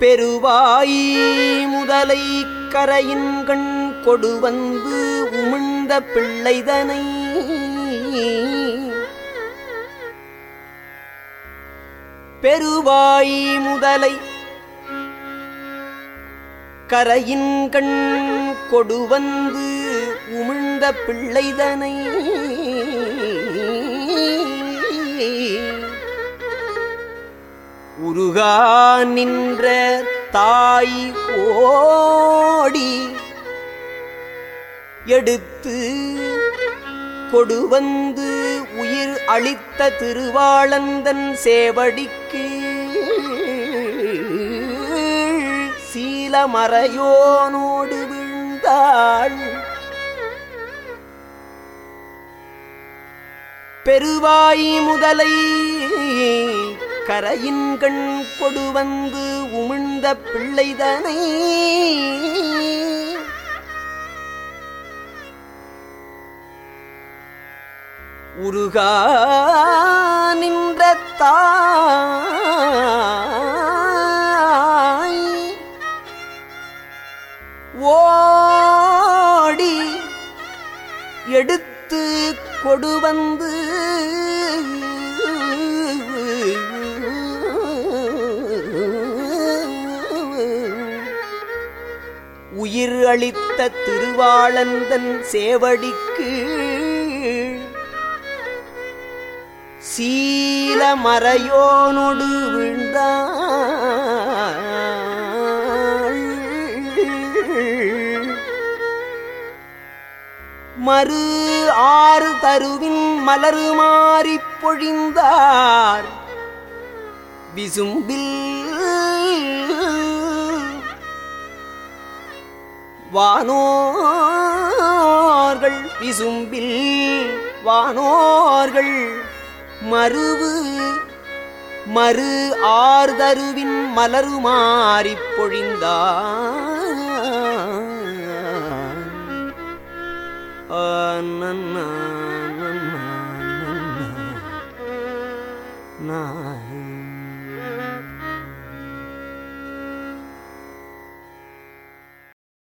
பெருவாயி முதலை கரையின்கண் கொடு வந்து உமிழ்ந்த பிள்ளைதனை. பெருவாயி முதலை கரையின் கண் கொடு வந்து உமிழ்ந்த பிள்ளைதனை. உருகா நின்ற தாய் ஓடி எடுத்து கொடுவந்து உயிர் அளித்த திருவாளந்தன் சேவடிக்கு சீலமறையோனோடு விழுந்தாள். பெருவாயி முதலை கரையின் கண் கொடு வந்து உமிழ்ந்த பிள்ளைதனை? உருகா நின்ற தாய் ஓடி எடுத்து கொடு வந்து உயிர் அளித்த திருவாளந்தன் சேவடிக்கு சீல மறையோனொடு விழுந்தாள். மறு ஆறு தருவின் மலரு மாறிப் பொழிந்தார். விசும்பில் வானோர்கள் விசும்பில் வானோர்கள் மறுவு மறு ஆர்தருவின் மலரு மாறிப் பொழிந்தான் நான்